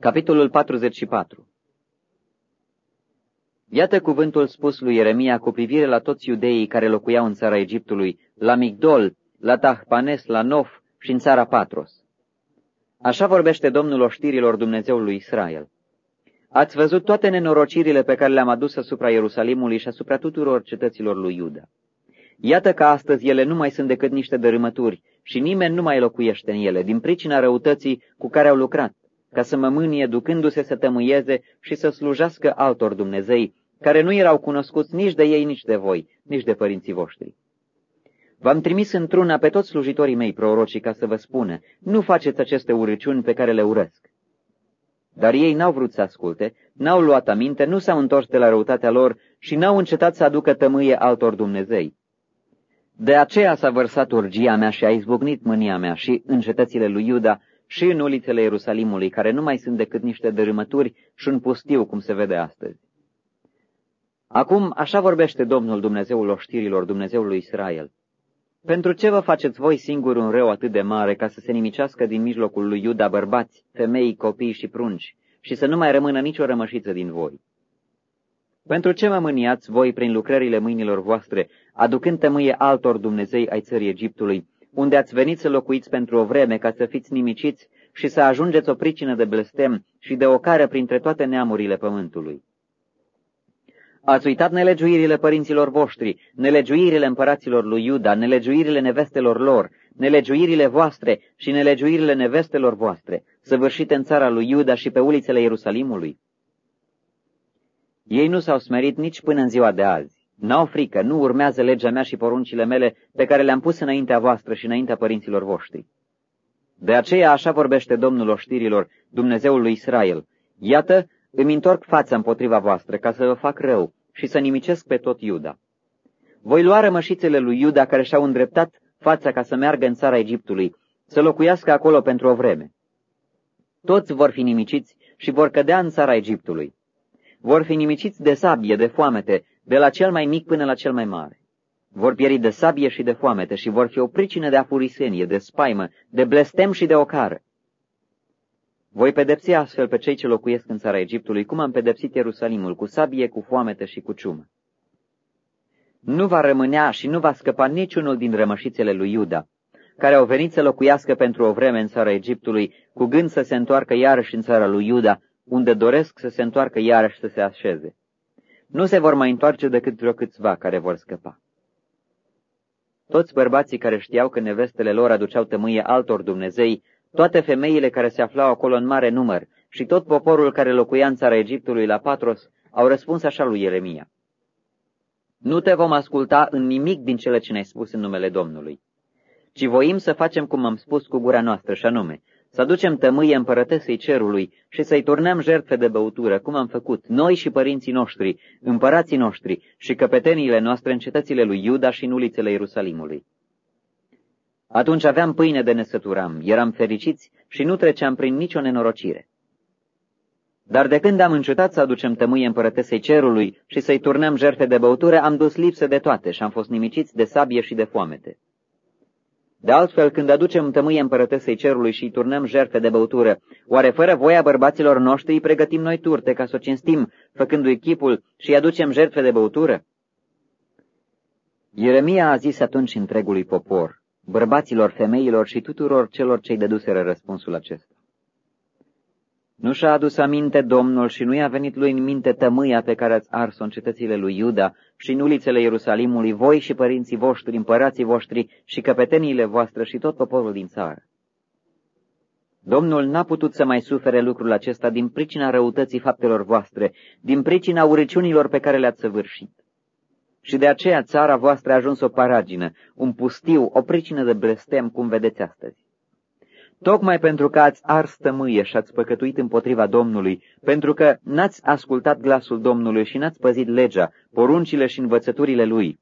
Capitolul 44 Iată cuvântul spus lui Ieremia cu privire la toți iudeii care locuiau în țara Egiptului, la Migdol, la Tahpanes, la Nof și în țara Patros. Așa vorbește Domnul oștirilor Dumnezeului Israel. Ați văzut toate nenorocirile pe care le-am adus asupra Ierusalimului și asupra tuturor cetăților lui Iuda. Iată că astăzi ele nu mai sunt decât niște dărâmături și nimeni nu mai locuiește în ele, din pricina răutății cu care au lucrat, ca să mă mânie ducându-se să tămâieze și să slujească altor Dumnezei, care nu erau cunoscuți nici de ei, nici de voi, nici de părinții voștri. V-am trimis într-una pe toți slujitorii mei prorocii ca să vă spună, nu faceți aceste urăciuni pe care le urăsc. Dar ei n-au vrut să asculte, n-au luat aminte, nu s-au întors de la răutatea lor și n-au încetat să aducă tămâie altor Dumnezei. De aceea s-a vărsat urgia mea și a izbucnit mânia mea și în cetățile lui Iuda și în ulițele Ierusalimului, care nu mai sunt decât niște dărâmături și un pustiu, cum se vede astăzi. Acum așa vorbește Domnul Dumnezeul oștirilor, Dumnezeul lui Israel. Pentru ce vă faceți voi singur un rău atât de mare ca să se nimicească din mijlocul lui Iuda bărbați, femei, copii și prunci și să nu mai rămână nicio rămășiță din voi? Pentru ce mă mâniați voi prin lucrările mâinilor voastre, aducând tămâie altor Dumnezei ai țării Egiptului, unde ați venit să locuiți pentru o vreme ca să fiți nimiciți și să ajungeți o pricină de blestem și de ocară printre toate neamurile pământului? Ați uitat nelegiuirile părinților voștri, nelegiuirile împăraților lui Iuda, nelegiuirile nevestelor lor, nelegiuirile voastre și nelegiuirile nevestelor voastre, săvârșite în țara lui Iuda și pe ulițele Ierusalimului. Ei nu s-au smerit nici până în ziua de azi. N-au frică, nu urmează legea mea și poruncile mele pe care le-am pus înaintea voastră și înaintea părinților voștri. De aceea așa vorbește Domnul oștirilor, Dumnezeul lui Israel. Iată, îmi întorc fața împotriva voastră ca să vă fac rău și să nimicesc pe tot Iuda. Voi lua rămășițele lui Iuda care și-au îndreptat fața ca să meargă în țara Egiptului, să locuiască acolo pentru o vreme. Toți vor fi nimiciți și vor cădea în țara Egiptului. Vor fi nimiciți de sabie, de foamete, de la cel mai mic până la cel mai mare. Vor pieri de sabie și de foamete și vor fi o pricină de afurisenie, de spaimă, de blestem și de ocară. Voi pedepsi astfel pe cei ce locuiesc în țara Egiptului, cum am pedepsit Ierusalimul, cu sabie, cu foamete și cu ciumă. Nu va rămânea și nu va scăpa niciunul din rămășițele lui Iuda, care au venit să locuiască pentru o vreme în țara Egiptului, cu gând să se întoarcă iarăși în țara lui Iuda, unde doresc să se întoarcă iarăși să se așeze. Nu se vor mai întoarce decât vreo câțiva care vor scăpa. Toți bărbații care știau că nevestele lor aduceau tămâie altor Dumnezei toate femeile care se aflau acolo în mare număr și tot poporul care locuia în țara Egiptului la Patros au răspuns așa lui Ieremia. Nu te vom asculta în nimic din cele ce ne-ai spus în numele Domnului, ci voim să facem cum am spus cu gura noastră, și anume, să aducem tămâie împărătesei cerului și să-i turnăm jertfe de băutură, cum am făcut noi și părinții noștri, împărații noștri și căpeteniile noastre în cetățile lui Iuda și în ulițele Ierusalimului. Atunci aveam pâine de nesăturam, eram fericiți și nu treceam prin nicio nenorocire. Dar de când am încetat să aducem tămâie împărătesei cerului și să-i turnăm jerfe de băutură, am dus lipsă de toate și am fost nimiciți de sabie și de foamete. De altfel, când aducem tămâie împărătesei cerului și îi turnăm jerfe de băutură, oare fără voia bărbaților noștri îi pregătim noi turte ca să o cinstim, făcându-i chipul și îi aducem jerfe de băutură? Ieremia a zis atunci întregului popor, bărbaților, femeilor și tuturor celor ce-i dăduseră răspunsul acesta. Nu și-a adus aminte Domnul și nu i-a venit lui în minte tămâia pe care ați ars-o în cetățile lui Iuda și în ulițele Ierusalimului, voi și părinții voștri, împărații voștri și căpeteniile voastre și tot poporul din țară. Domnul n-a putut să mai sufere lucrul acesta din pricina răutății faptelor voastre, din pricina urăciunilor pe care le-ați săvârșit. Și de aceea țara voastră a ajuns o paragină, un pustiu, o pricină de blestem, cum vedeți astăzi. Tocmai pentru că ați ars tămâie și ați păcătuit împotriva Domnului, pentru că n-ați ascultat glasul Domnului și n-ați păzit legea, poruncile și învățăturile Lui.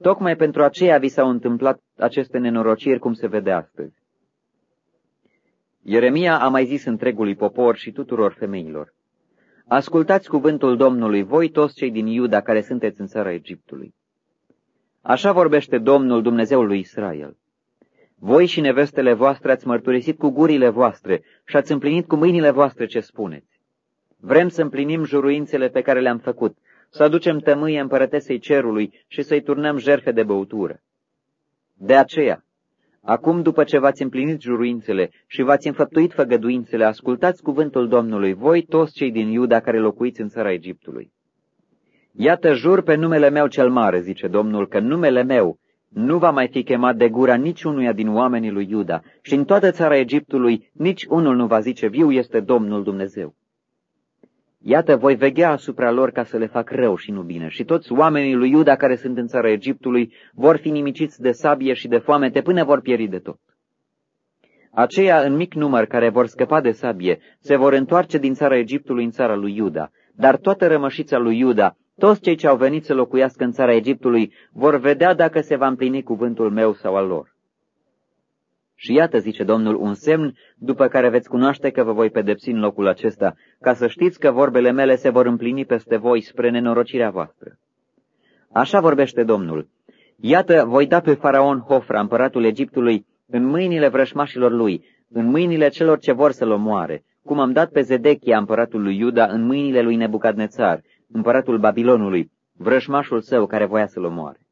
Tocmai pentru aceea vi s-au întâmplat aceste nenorociri, cum se vede astăzi. Ieremia a mai zis întregului popor și tuturor femeilor. Ascultați cuvântul Domnului, voi toți cei din Iuda care sunteți în țara Egiptului. Așa vorbește Domnul Dumnezeul lui Israel. Voi și nevestele voastre ați mărturisit cu gurile voastre și ați împlinit cu mâinile voastre ce spuneți. Vrem să împlinim juruințele pe care le-am făcut, să aducem tămâie împărătesei cerului și să-i turnăm jerfe de băutură. De aceea, acum după ce v-ați împlinit juruințele și v-ați înfăptuit făgăduințele, ascultați cuvântul Domnului, voi toți cei din Iuda care locuiți în țara Egiptului. Iată, jur pe numele meu cel mare, zice Domnul, că numele meu nu va mai fi chemat de gura niciunuia din oamenii lui Iuda și în toată țara Egiptului nici unul nu va zice, viu este Domnul Dumnezeu. Iată, voi veghea asupra lor ca să le fac rău și nu bine, și toți oamenii lui Iuda care sunt în țara Egiptului vor fi nimiciți de sabie și de foamete până vor pieri de tot. Aceia în mic număr care vor scăpa de sabie se vor întoarce din țara Egiptului în țara lui Iuda, dar toată rămășița lui Iuda, toți cei ce au venit să locuiască în țara Egiptului, vor vedea dacă se va împlini cuvântul meu sau al lor. Și iată, zice Domnul, un semn după care veți cunoaște că vă voi pedepsi în locul acesta, ca să știți că vorbele mele se vor împlini peste voi spre nenorocirea voastră. Așa vorbește Domnul. Iată, voi da pe faraon Hofra, împăratul Egiptului, în mâinile vrășmașilor lui, în mâinile celor ce vor să-l omoare, cum am dat pe Zedechia, împăratul lui Iuda, în mâinile lui Nebucadnețar, împăratul Babilonului, vrășmașul său care voia să-l omoare.